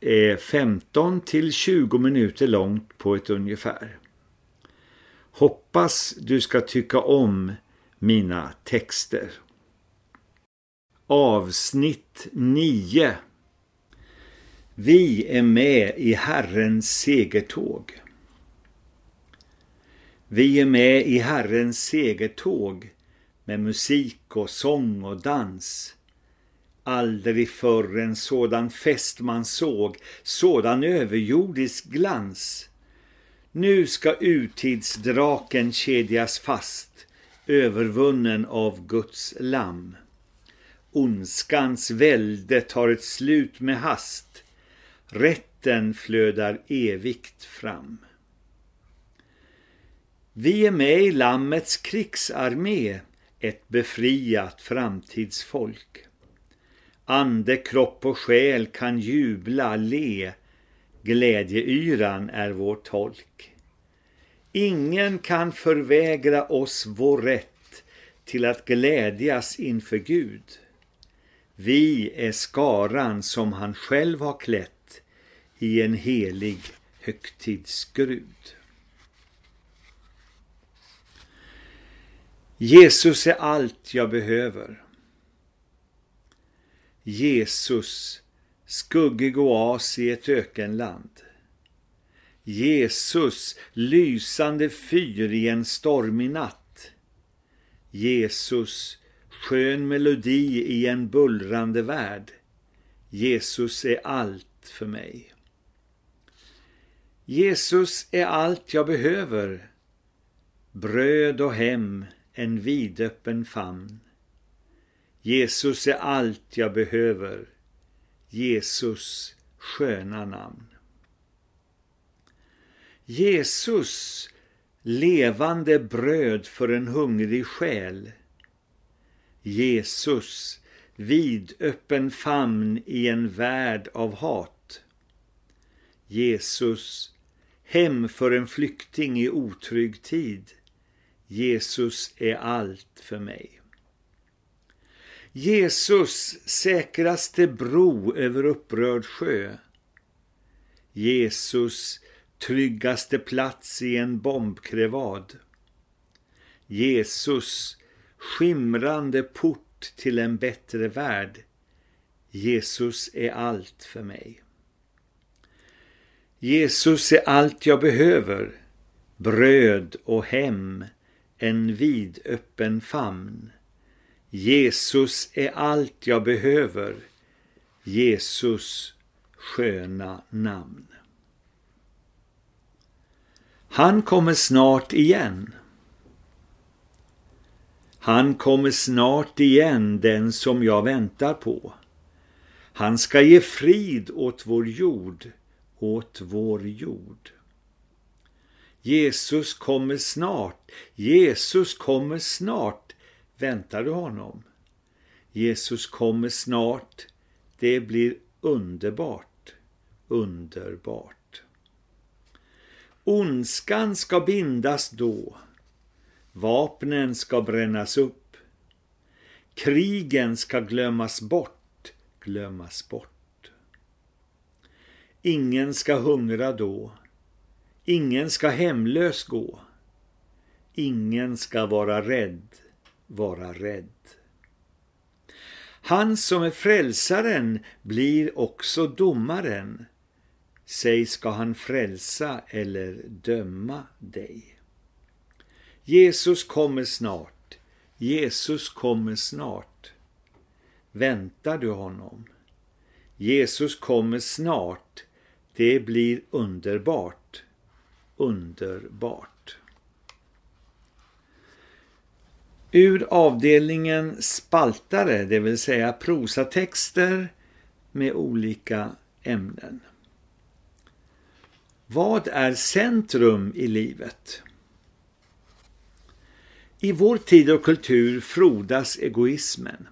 är 15 till 20 minuter långt på ett ungefär. Hoppas du ska tycka om mina texter. Avsnitt 9 Vi är med i Herrens segertåg. Vi är med i Herrens segertåg med musik och sång och dans. Aldrig förr en sådan fest man såg, sådan överjordisk glans. Nu ska urtidsdraken kedjas fast, övervunnen av Guds lamm. Ondskans välde tar ett slut med hast, rätten flödar evigt fram. Vi är med i Lammets krigsarmé, ett befriat framtidsfolk. Ande, kropp och själ kan jubla, le, glädjeyran är vår tolk. Ingen kan förvägra oss vår rätt till att glädjas inför Gud. Vi är skaran som han själv har klätt i en helig högtidsgrud. Jesus är allt jag behöver. Jesus, skuggig oas i ett ökenland. Jesus, lysande fyr i en stormig natt. Jesus, skön melodi i en bullrande värld. Jesus är allt för mig. Jesus är allt jag behöver. Bröd och hem, en vidöppen famn. Jesus är allt jag behöver. Jesus sköna namn. Jesus, levande bröd för en hungrig själ. Jesus, vidöppen famn i en värld av hat. Jesus, hem för en flykting i otrygg tid. Jesus är allt för mig. Jesus säkraste bro över upprörd sjö. Jesus tryggaste plats i en bombkrevad. Jesus skimrande port till en bättre värld. Jesus är allt för mig. Jesus är allt jag behöver. Bröd och hem, en vidöppen famn. Jesus är allt jag behöver. Jesus sköna namn. Han kommer snart igen. Han kommer snart igen, den som jag väntar på. Han ska ge frid åt vår jord, åt vår jord. Jesus kommer snart, Jesus kommer snart, väntar du honom? Jesus kommer snart, det blir underbart, underbart. Ondskan ska bindas då, vapnen ska brännas upp, krigen ska glömmas bort, glömmas bort. Ingen ska hungra då, ingen ska hemlös gå, ingen ska vara rädd, vara rädd. Han som är frälsaren blir också domaren. Säg ska han frälsa eller döma dig. Jesus kommer snart. Jesus kommer snart. Väntar du honom? Jesus kommer snart. Det blir underbart. Underbart. Ur avdelningen spaltare, det vill säga prosatexter med olika ämnen. Vad är centrum i livet? I vår tid och kultur frodas egoismen.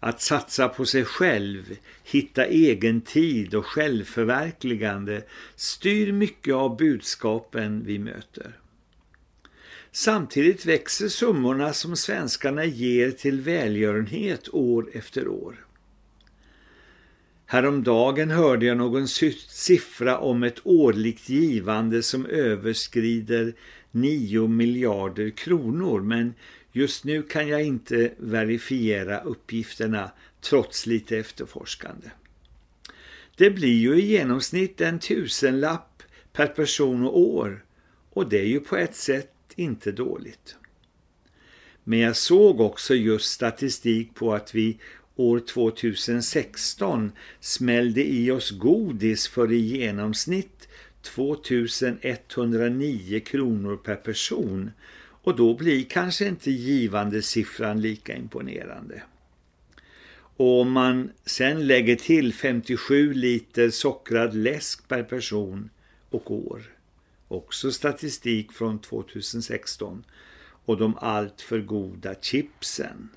Att satsa på sig själv, hitta egen tid och självförverkligande styr mycket av budskapen vi möter. Samtidigt växer summorna som svenskarna ger till välgörenhet år efter år. Häromdagen hörde jag någon siffra om ett årligt givande som överskrider 9 miljarder kronor men just nu kan jag inte verifiera uppgifterna trots lite efterforskande. Det blir ju i genomsnitt en tusenlapp per person och år och det är ju på ett sätt inte dåligt. Men jag såg också just statistik på att vi år 2016 smällde i oss godis för i genomsnitt 2109 kronor per person och då blir kanske inte givande siffran lika imponerande. Och om man sen lägger till 57 liter sockrad läsk per person och år, också statistik från 2016, och de alltför goda chipsen.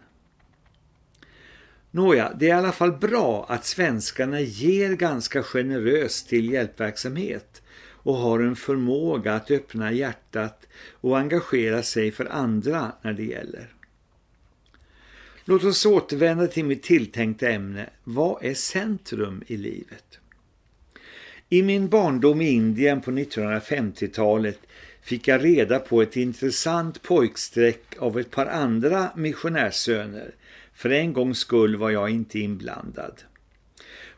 Nåja, det är i alla fall bra att svenskarna ger ganska generöst till hjälpverksamhet och har en förmåga att öppna hjärtat och engagera sig för andra när det gäller. Låt oss återvända till mitt tilltänkta ämne. Vad är centrum i livet? I min barndom i Indien på 1950-talet fick jag reda på ett intressant pojksträck av ett par andra missionärssöner. För en gångs skull var jag inte inblandad.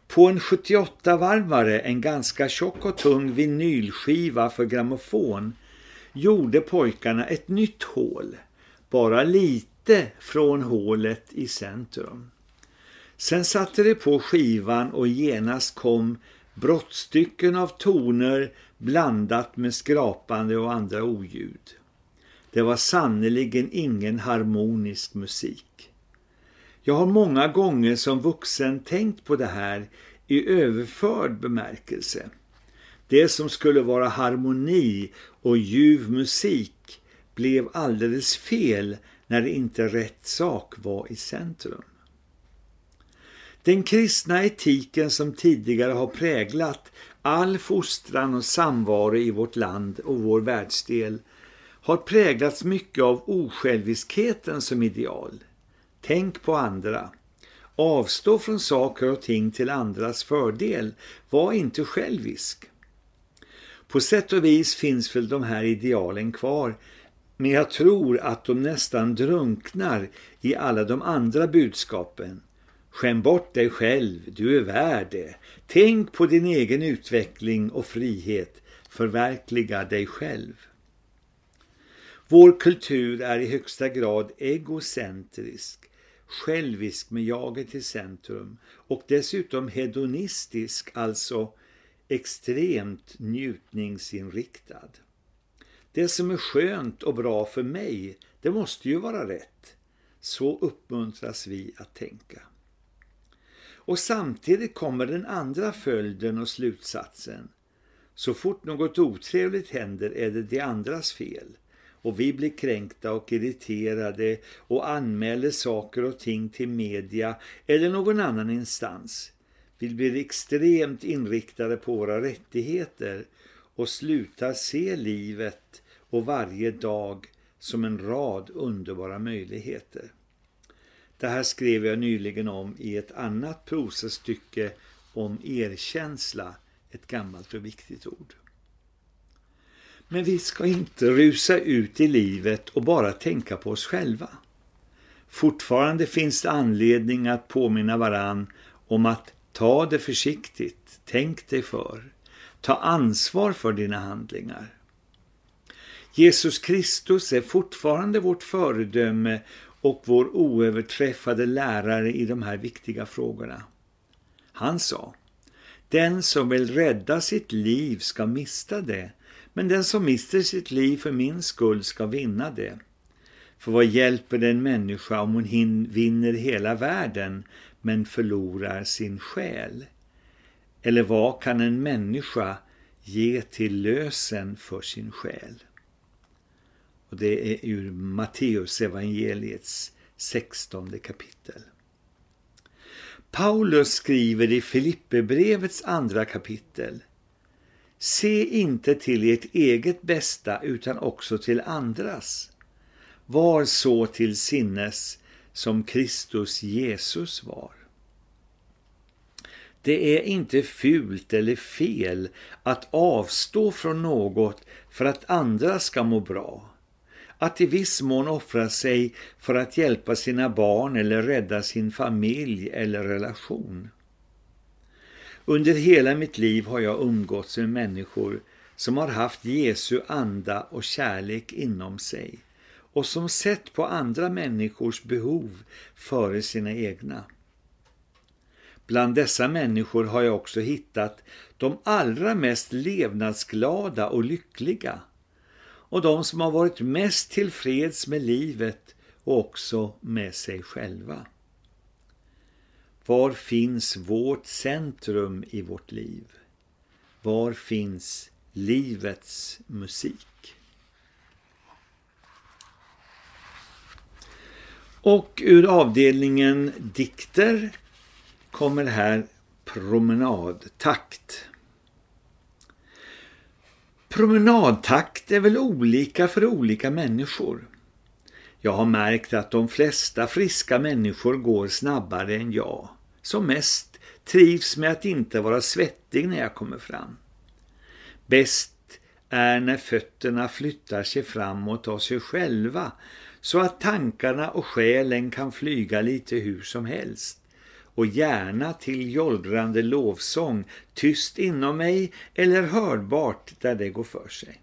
På en 78-varvare, en ganska tjock och tung vinylskiva för grammofon, gjorde pojkarna ett nytt hål, bara lite från hålet i centrum. Sen satte de på skivan och genast kom brottstycken av toner blandat med skrapande och andra oljud. Det var sannoliken ingen harmonisk musik. Jag har många gånger som vuxen tänkt på det här i överförd bemärkelse. Det som skulle vara harmoni och ljuv musik blev alldeles fel när inte rätt sak var i centrum. Den kristna etiken som tidigare har präglat all fostran och samvaro i vårt land och vår världsdel har präglats mycket av osjälviskheten som ideal. Tänk på andra. Avstå från saker och ting till andras fördel. Var inte självisk. På sätt och vis finns väl de här idealen kvar men jag tror att de nästan drunknar i alla de andra budskapen. Skäm bort dig själv, du är värd det. Tänk på din egen utveckling och frihet. Förverkliga dig själv. Vår kultur är i högsta grad egocentrisk självisk med jaget i centrum och dessutom hedonistisk, alltså extremt njutningsinriktad. Det som är skönt och bra för mig, det måste ju vara rätt. Så uppmuntras vi att tänka. Och samtidigt kommer den andra följden och slutsatsen. Så fort något otrevligt händer är det de andras fel och vi blir kränkta och irriterade och anmäler saker och ting till media eller någon annan instans. Vi blir extremt inriktade på våra rättigheter och slutar se livet och varje dag som en rad underbara möjligheter. Det här skrev jag nyligen om i ett annat prosastycke om erkänsla, ett gammalt och viktigt ord. Men vi ska inte rusa ut i livet och bara tänka på oss själva. Fortfarande finns det anledning att påminna varann om att ta det försiktigt, tänk dig för, ta ansvar för dina handlingar. Jesus Kristus är fortfarande vårt föredöme och vår oöverträffade lärare i de här viktiga frågorna. Han sa, den som vill rädda sitt liv ska mista det, men den som mister sitt liv för min skull ska vinna det. För vad hjälper en människa om hon vinner hela världen men förlorar sin själ? Eller vad kan en människa ge till lösen för sin själ? Och det är ur Matteus evangeliets 16 kapitel. Paulus skriver i Filipperbrevets andra kapitel Se inte till ert eget bästa utan också till andras. Var så till sinnes som Kristus Jesus var. Det är inte fult eller fel att avstå från något för att andra ska må bra. Att i viss mån offra sig för att hjälpa sina barn eller rädda sin familj eller relation. Under hela mitt liv har jag umgåtts med människor som har haft Jesu anda och kärlek inom sig och som sett på andra människors behov före sina egna. Bland dessa människor har jag också hittat de allra mest levnadsglada och lyckliga och de som har varit mest tillfreds med livet och också med sig själva. Var finns vårt centrum i vårt liv? Var finns livets musik? Och ur avdelningen dikter kommer här promenadtakt. Promenadtakt är väl olika för olika människor. Jag har märkt att de flesta friska människor går snabbare än jag. Som mest trivs med att inte vara svettig när jag kommer fram. Bäst är när fötterna flyttar sig framåt av sig själva så att tankarna och själen kan flyga lite hur som helst och gärna till jollrande lovsång tyst inom mig eller hörbart där det går för sig.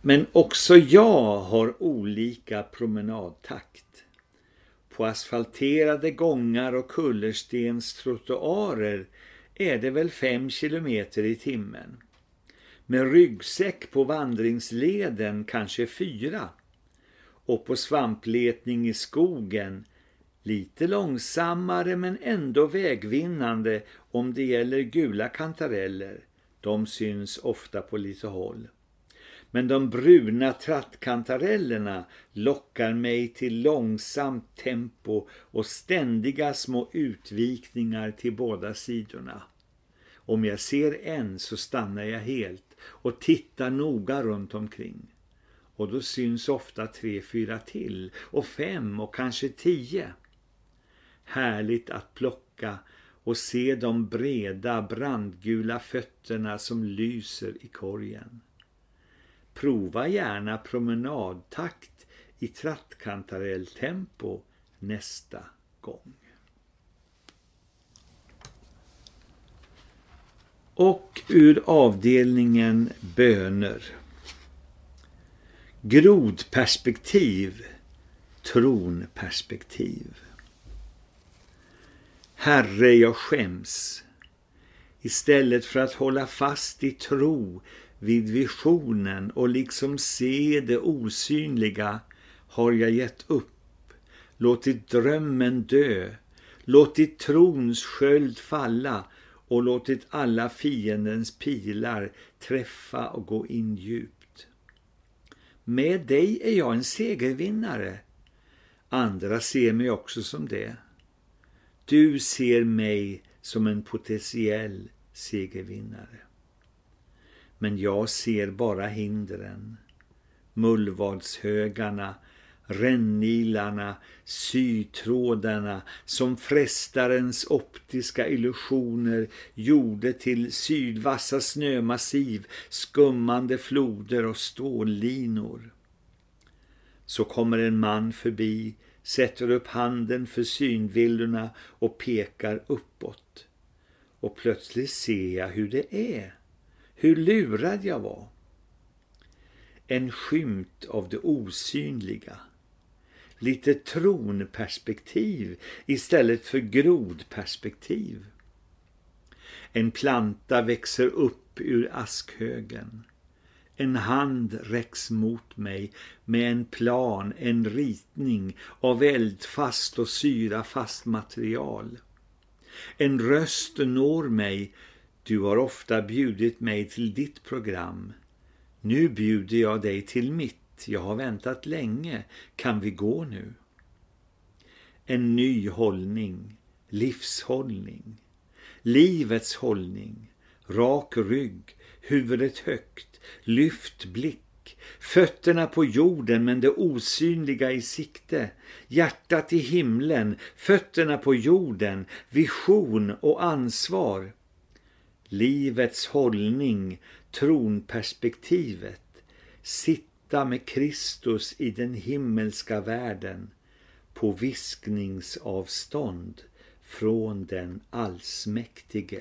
Men också jag har olika promenadtakt. På asfalterade gångar och kullerstens trottoarer är det väl fem kilometer i timmen. Med ryggsäck på vandringsleden kanske fyra. Och på svampletning i skogen lite långsammare men ändå vägvinnande om det gäller gula kantareller. De syns ofta på lite håll. Men de bruna trattkantarellerna lockar mig till långsamt tempo och ständiga små utvikningar till båda sidorna. Om jag ser en så stannar jag helt och tittar noga runt omkring. Och då syns ofta tre, fyra till och fem och kanske tio. Härligt att plocka och se de breda brandgula fötterna som lyser i korgen. Prova gärna promenadtakt i trattkantarelltempo nästa gång. Och ur avdelningen böner. Grodperspektiv, tronperspektiv. Herre, jag skäms. Istället för att hålla fast i tro vid visionen och liksom se det osynliga har jag gett upp, låtit drömmen dö, låtit trons sköld falla och låtit alla fiendens pilar träffa och gå in djupt. Med dig är jag en segervinnare. Andra ser mig också som det. Du ser mig som en potentiell segervinnare. Men jag ser bara hindren, mullvadshögarna, rännilarna, sytrådarna som frestarens optiska illusioner gjorde till sydvassa snömassiv, skummande floder och stållinor. Så kommer en man förbi sätter upp handen för synvillorna och pekar uppåt. Och plötsligt ser jag hur det är, hur lurad jag var. en skymt av det osynliga. Lite tronperspektiv istället för grodperspektiv. En planta växer upp ur askhögen. En hand räcks mot mig med en plan, en ritning av eldfast och syrafast material. En röst når mig, du har ofta bjudit mig till ditt program. Nu bjuder jag dig till mitt, jag har väntat länge, kan vi gå nu? En ny hållning, livshållning, livets hållning, rak rygg, huvudet högt, lyft blick, fötterna på jorden men det osynliga i sikte, hjärtat i himlen, fötterna på jorden, vision och ansvar. Livets hållning, tronperspektivet, sitta med Kristus i den himmelska världen. På viskningsavstånd från den allsmäktige.